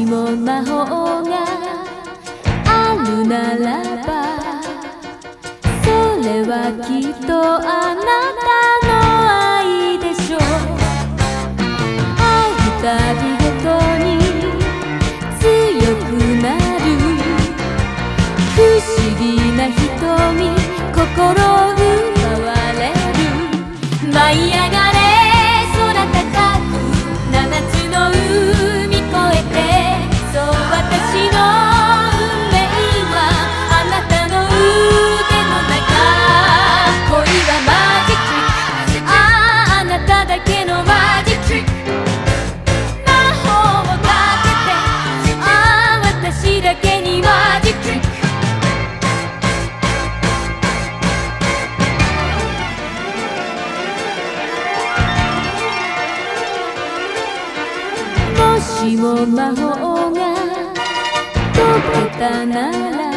も魔法があるならばそれはきっとあなたの愛でしょう。会うたびごとに強くなる。不思議な瞳心奪われる。舞い上がしも魔法が解けたなら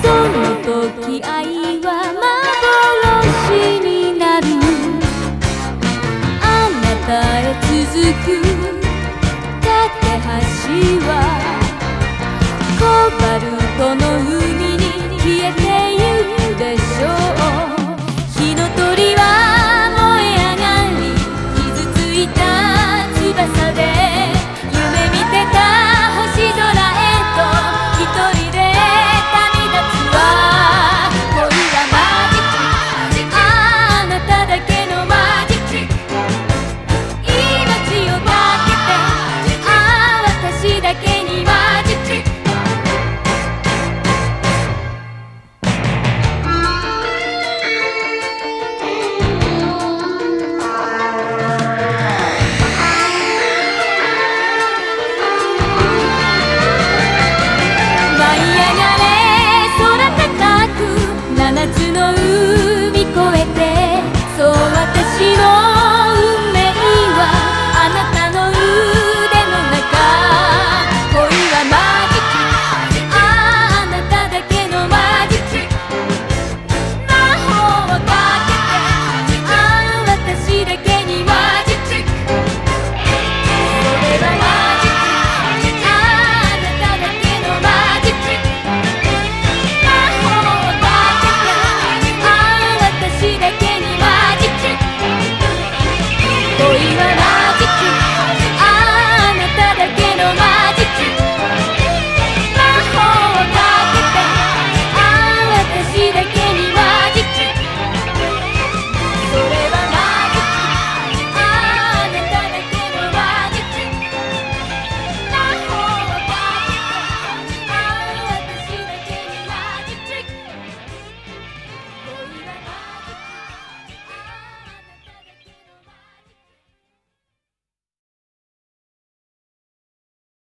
その時愛は幻になる。あなたへ続く架け橋はコバルトの海